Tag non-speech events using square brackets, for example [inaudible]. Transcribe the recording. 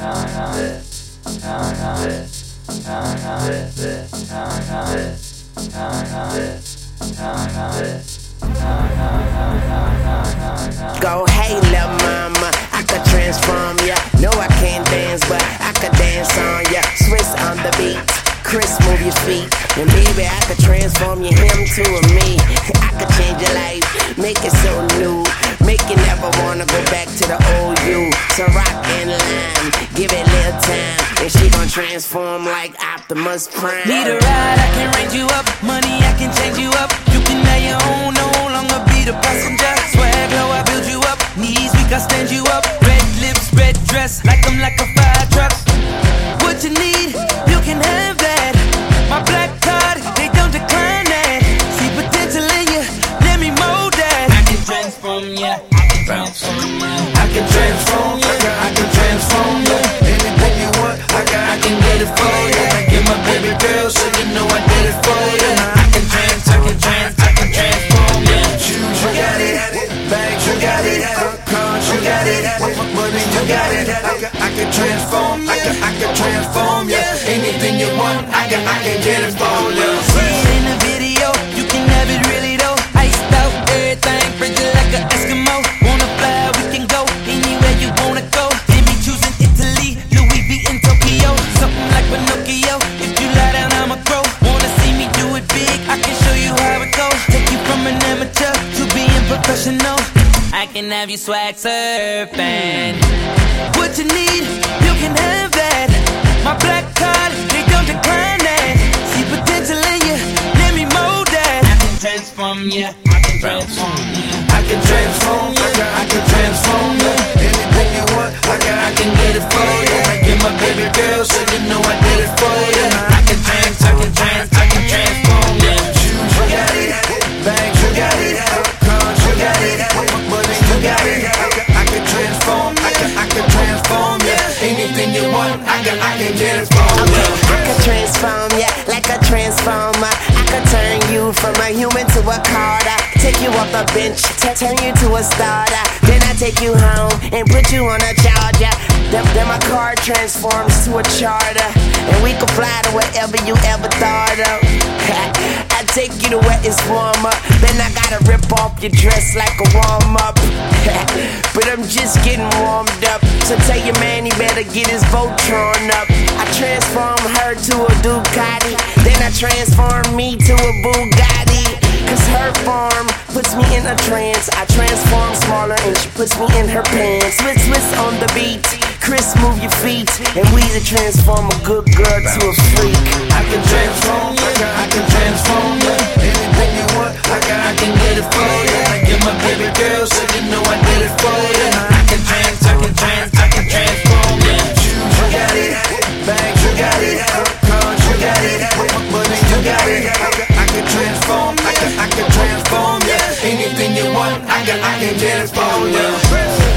Go, hey, lil' mama, I could transform ya. No, I can't dance, but I could dance on ya. Swizz on the beat, Chris, move your feet. And baby, I could transform you him to a me. I could change your life, make it so new. Make you never wanna go back to the old you. So rock and line, give it a little time. And she gon' transform like Optimus Prime. Need a ride, I can range you up. Money, I can change you up. You can have your own, no longer be the passenger. Swag low, I build you up. Knees weak, I stand you up. Red lips, red dress, like I'm like a fire truck. What you need, you can have I can transform you, I can transform you. Anything you want, I can, I can get it for you. Get my baby girl, so you know I did it for you. I can trans, I can trans, I can transform you. Shoes, you got it. Bags, you got it. Cars, you got it. Money, you got it. I can, transform, I can, I can transform you. Anything you want, I can, I can get it for you. In the video, you can have it really though. Iced out, everything, frigid like an Eskimo. Pinocchio. If you lie down, I'ma grow. Wanna see me do it big? I can show you how it goes. Take you from an amateur to being professional. I can have you swag surfing. What you need, you can have that. My black card, they don't decline that. See potential in you, let me mold that. I can transform you, I can transform you. I can transform, can, I can transform you. Anything you want, I can, I can get it for you. Get my baby girl, so you know I I can, I can get it. I could transform ya like a transformer. I could turn you from a human to a Carter. Take you off the bench, turn you to a starter. Then I take you home and put you on a charger. Then, then my car transforms to a charter. And we can fly to wherever you ever thought of. [laughs] I take you to where it's warmer. Then I gotta rip off your dress like a warm up. [laughs] but I'm just getting warmed up. So tell your man he better get his Voltron up. I transform her to a Ducati. Then I transform me to a Bugatti. Cause her form puts me in a trance. I transform smaller and she puts me in her pants. Swizz, Swizz on the beat. Chris, move your feet. And we to transform a good girl to a freak. I can transform, I can, I can transform you. I can, transform, I can, I can transform you. Anything you want, I can, I can it for you.